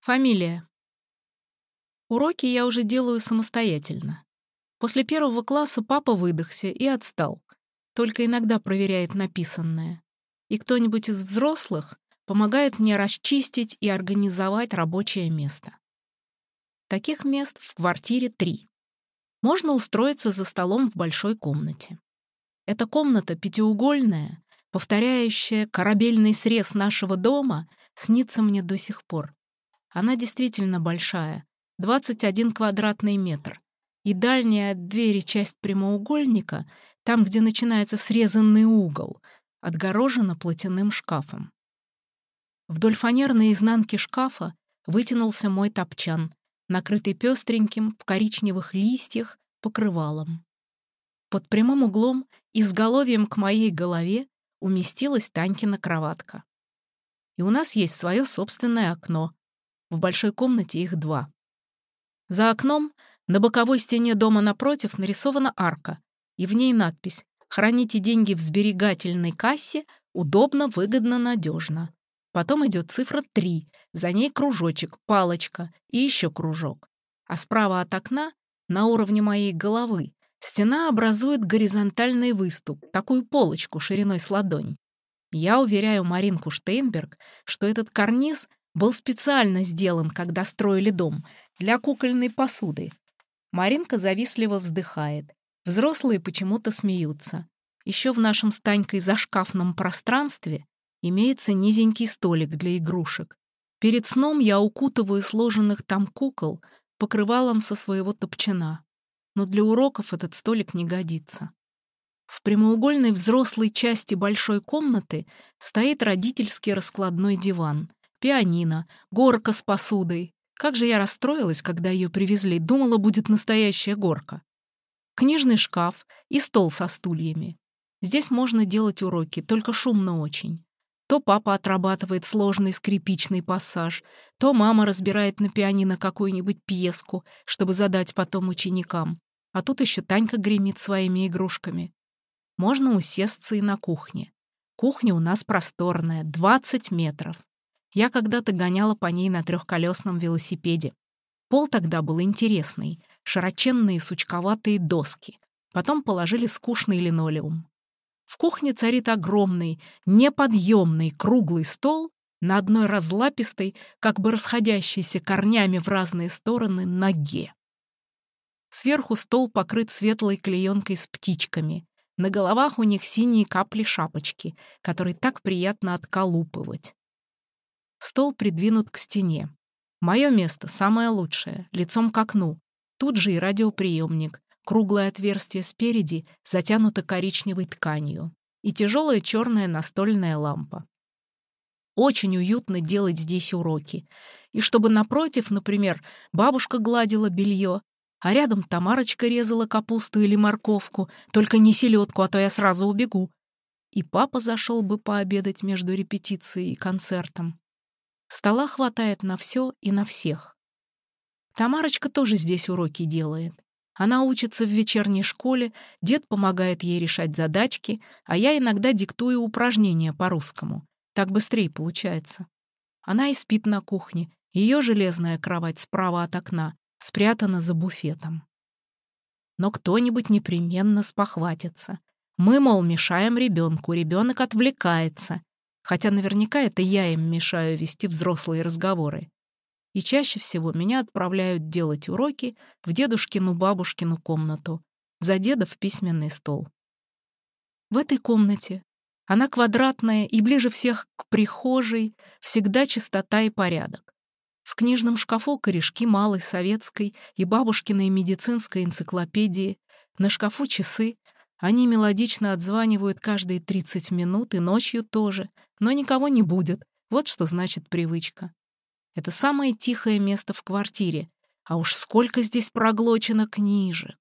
Фамилия. Уроки я уже делаю самостоятельно. После первого класса папа выдохся и отстал. Только иногда проверяет написанное. И кто-нибудь из взрослых помогает мне расчистить и организовать рабочее место. Таких мест в квартире три. Можно устроиться за столом в большой комнате. Эта комната пятиугольная, повторяющая корабельный срез нашего дома, снится мне до сих пор. Она действительно большая, 21 квадратный метр. И дальняя от двери часть прямоугольника, там, где начинается срезанный угол, отгорожена платяным шкафом. Вдоль фанерной изнанки шкафа вытянулся мой топчан, накрытый пестреньким в коричневых листьях покрывалом. Под прямым углом, изголовьем к моей голове, уместилась Танькина кроватка. И у нас есть свое собственное окно. В большой комнате их два. За окном на боковой стене дома напротив нарисована арка, и в ней надпись «Храните деньги в сберегательной кассе, удобно, выгодно, надежно». Потом идет цифра 3, за ней кружочек, палочка и еще кружок. А справа от окна, на уровне моей головы, стена образует горизонтальный выступ, такую полочку шириной с ладонь. Я уверяю Маринку Штейнберг, что этот карниз был специально сделан, когда строили дом, для кукольной посуды. Маринка завистливо вздыхает. Взрослые почему-то смеются. Еще в нашем с Танькой зашкафном пространстве имеется низенький столик для игрушек. Перед сном я укутываю сложенных там кукол покрывалом со своего топчана. Но для уроков этот столик не годится. В прямоугольной взрослой части большой комнаты стоит родительский раскладной диван, пианино, горка с посудой. Как же я расстроилась, когда ее привезли, думала, будет настоящая горка. Книжный шкаф и стол со стульями. Здесь можно делать уроки, только шумно очень. То папа отрабатывает сложный скрипичный пассаж, то мама разбирает на пианино какую-нибудь пьеску, чтобы задать потом ученикам. А тут еще Танька гремит своими игрушками. Можно усесться и на кухне. Кухня у нас просторная, 20 метров. Я когда-то гоняла по ней на трехколесном велосипеде. Пол тогда был интересный, широченные сучковатые доски. Потом положили скучный линолеум. В кухне царит огромный, неподъемный круглый стол на одной разлапистой, как бы расходящейся корнями в разные стороны, ноге. Сверху стол покрыт светлой клеенкой с птичками. На головах у них синие капли шапочки, которые так приятно отколупывать. Стол придвинут к стене. Мое место самое лучшее, лицом к окну. Тут же и радиоприемник, Круглое отверстие спереди затянуто коричневой тканью и тяжелая черная настольная лампа. Очень уютно делать здесь уроки. И чтобы напротив, например, бабушка гладила белье, а рядом Тамарочка резала капусту или морковку, только не селедку, а то я сразу убегу. И папа зашел бы пообедать между репетицией и концертом. Стола хватает на все и на всех. Тамарочка тоже здесь уроки делает. Она учится в вечерней школе, дед помогает ей решать задачки, а я иногда диктую упражнения по-русскому. Так быстрее получается. Она и спит на кухне. Ее железная кровать справа от окна спрятана за буфетом. Но кто-нибудь непременно спохватится. Мы, мол, мешаем ребенку, ребенок отвлекается. Хотя наверняка это я им мешаю вести взрослые разговоры и чаще всего меня отправляют делать уроки в дедушкину-бабушкину комнату, за деда в письменный стол. В этой комнате она квадратная и ближе всех к прихожей, всегда чистота и порядок. В книжном шкафу корешки малой советской и бабушкиной медицинской энциклопедии, на шкафу часы, они мелодично отзванивают каждые 30 минут и ночью тоже, но никого не будет, вот что значит привычка. Это самое тихое место в квартире, а уж сколько здесь проглочено книжек.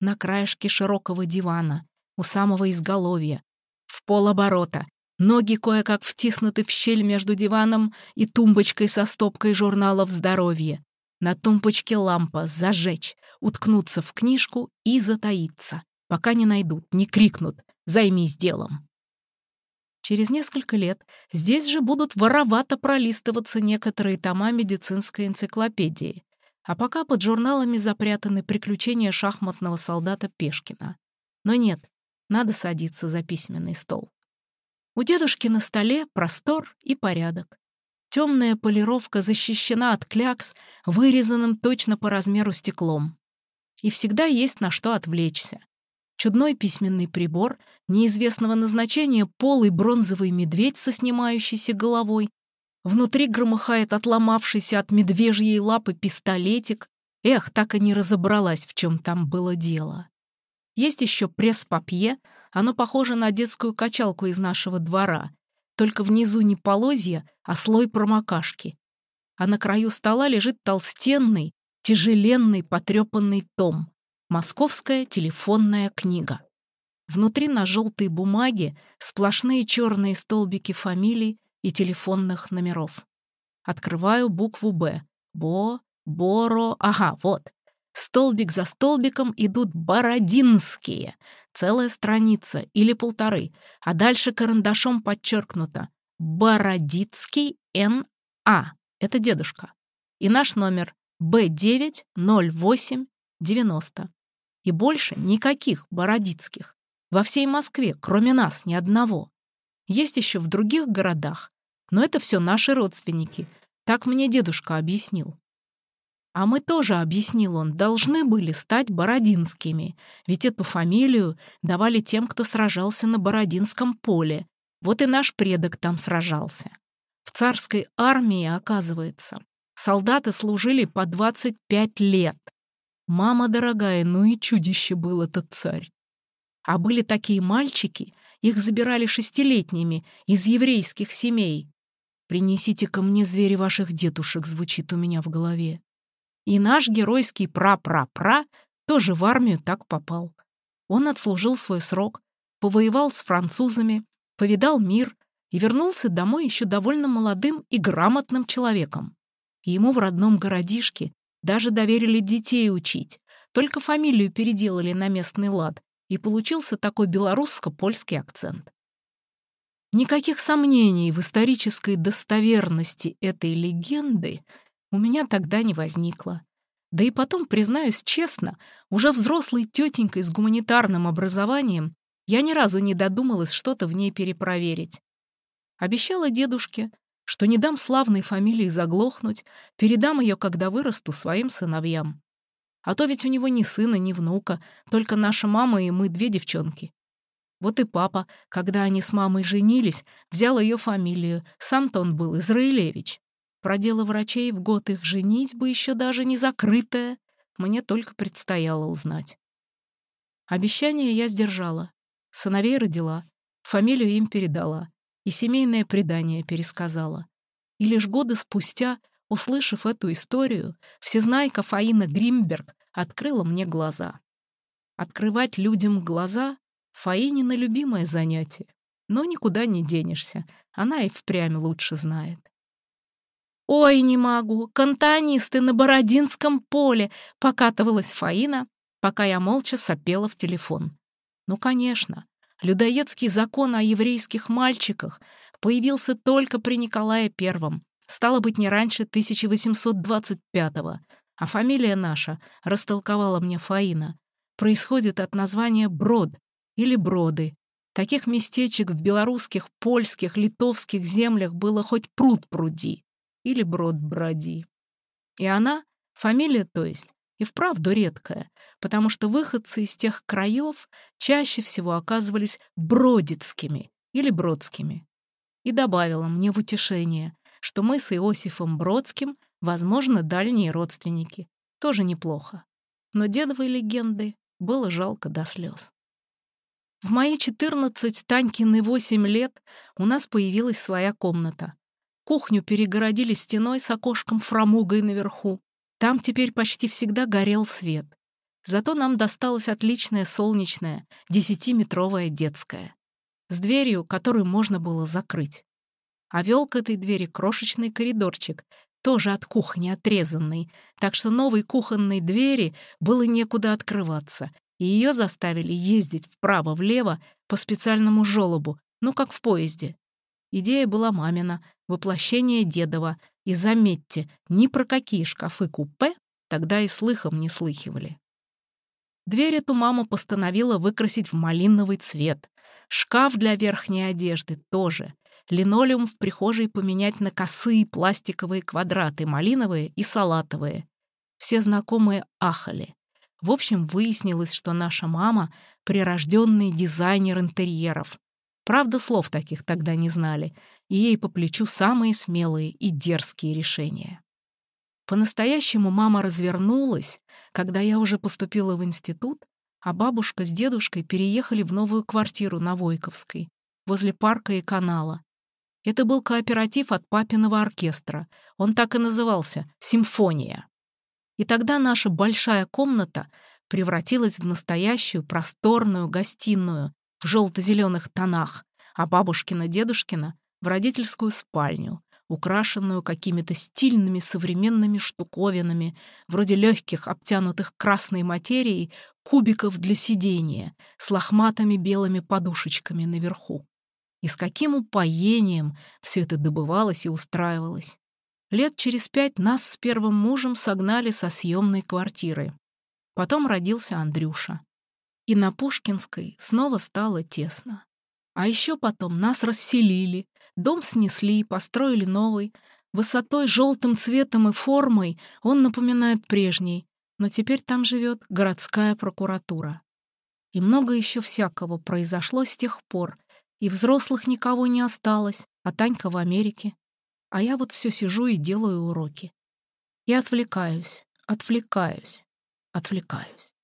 На краешке широкого дивана, у самого изголовья, в полоборота, ноги кое-как втиснуты в щель между диваном и тумбочкой со стопкой журналов здоровья. На тумбочке лампа зажечь, уткнуться в книжку и затаиться, пока не найдут, не крикнут «Займись делом». Через несколько лет здесь же будут воровато пролистываться некоторые тома медицинской энциклопедии, а пока под журналами запрятаны приключения шахматного солдата Пешкина. Но нет, надо садиться за письменный стол. У дедушки на столе простор и порядок. Темная полировка защищена от клякс, вырезанным точно по размеру стеклом. И всегда есть на что отвлечься. Чудной письменный прибор, неизвестного назначения полый бронзовый медведь со снимающейся головой. Внутри громыхает отломавшийся от медвежьей лапы пистолетик. Эх, так и не разобралась, в чем там было дело. Есть еще пресс-папье, оно похоже на детскую качалку из нашего двора, только внизу не полозья, а слой промокашки. А на краю стола лежит толстенный, тяжеленный, потрепанный том «Московская телефонная книга». Внутри на желтой бумаге сплошные черные столбики фамилий и телефонных номеров. Открываю букву «Б». Бо, Боро, ага, вот. Столбик за столбиком идут бородинские. Целая страница или полторы, а дальше карандашом подчеркнуто. Бородицкий Н.А. Это дедушка. И наш номер Б90890. И больше никаких бородицких. Во всей Москве, кроме нас, ни одного. Есть еще в других городах, но это все наши родственники. Так мне дедушка объяснил. А мы тоже, объяснил он, должны были стать Бородинскими, ведь эту фамилию давали тем, кто сражался на Бородинском поле. Вот и наш предок там сражался. В царской армии, оказывается, солдаты служили по 25 лет. Мама дорогая, ну и чудище был этот царь. А были такие мальчики, их забирали шестилетними из еврейских семей. «Принесите ко мне звери ваших дедушек», звучит у меня в голове. И наш геройский пра-пра-пра тоже в армию так попал. Он отслужил свой срок, повоевал с французами, повидал мир и вернулся домой еще довольно молодым и грамотным человеком. Ему в родном городишке даже доверили детей учить, только фамилию переделали на местный лад, и получился такой белорусско-польский акцент. Никаких сомнений в исторической достоверности этой легенды у меня тогда не возникло. Да и потом, признаюсь честно, уже взрослой тетенькой с гуманитарным образованием я ни разу не додумалась что-то в ней перепроверить. Обещала дедушке, что не дам славной фамилии заглохнуть, передам ее, когда вырасту, своим сыновьям. А то ведь у него ни сына, ни внука, только наша мама и мы две девчонки. Вот и папа, когда они с мамой женились, взял ее фамилию, сам-то он был Израилевич. Про дело врачей в год их женитьбы еще даже не закрытое, мне только предстояло узнать. Обещание я сдержала. Сыновей родила, фамилию им передала и семейное предание пересказала. И лишь годы спустя, услышав эту историю, всезнайка Фаина Гримберг открыла мне глаза. Открывать людям глаза — Фаинина любимое занятие. Но никуда не денешься, она и впрямь лучше знает. «Ой, не могу! Кантонисты на Бородинском поле!» — покатывалась Фаина, пока я молча сопела в телефон. Ну, конечно, людоедский закон о еврейских мальчиках появился только при Николае Первом, стало быть, не раньше 1825-го, а фамилия наша, растолковала мне Фаина, происходит от названия Брод или Броды. Таких местечек в белорусских, польских, литовских землях было хоть пруд пруди или брод броди. И она, фамилия то есть, и вправду редкая, потому что выходцы из тех краев чаще всего оказывались бродицкими или бродскими. И добавила мне в утешение, что мы с Иосифом Бродским, возможно, дальние родственники. Тоже неплохо. Но дедовой легенды было жалко до слез. В мои 14, Танькины 8 лет у нас появилась своя комната. Кухню перегородили стеной с окошком фрамугой наверху. Там теперь почти всегда горел свет. Зато нам досталась отличная солнечная, десятиметровая детская. С дверью, которую можно было закрыть. А вел к этой двери крошечный коридорчик, тоже от кухни отрезанный, так что новой кухонной двери было некуда открываться, и ее заставили ездить вправо-влево по специальному желобу, Ну, как в поезде. Идея была мамина, воплощение дедова. И заметьте, ни про какие шкафы-купе тогда и слыхом не слыхивали. Дверь эту мама постановила выкрасить в малиновый цвет. Шкаф для верхней одежды тоже. Линолеум в прихожей поменять на косые пластиковые квадраты, малиновые и салатовые. Все знакомые ахали. В общем, выяснилось, что наша мама — прирожденный дизайнер интерьеров. Правда, слов таких тогда не знали, и ей по плечу самые смелые и дерзкие решения. По-настоящему мама развернулась, когда я уже поступила в институт, а бабушка с дедушкой переехали в новую квартиру на Войковской, возле парка и канала. Это был кооператив от папиного оркестра. Он так и назывался — «Симфония». И тогда наша большая комната превратилась в настоящую просторную гостиную в желто-зеленых тонах, а бабушкина-дедушкина — в родительскую спальню, украшенную какими-то стильными современными штуковинами, вроде легких, обтянутых красной материей, кубиков для сидения, с лохматыми белыми подушечками наверху. И с каким упоением все это добывалось и устраивалось. Лет через пять нас с первым мужем согнали со съемной квартиры. Потом родился Андрюша. И на Пушкинской снова стало тесно. А еще потом нас расселили, Дом снесли, построили новый. Высотой, желтым цветом и формой он напоминает прежний, но теперь там живет городская прокуратура. И много еще всякого произошло с тех пор, и взрослых никого не осталось, а Танька в Америке. А я вот все сижу и делаю уроки. И отвлекаюсь, отвлекаюсь, отвлекаюсь.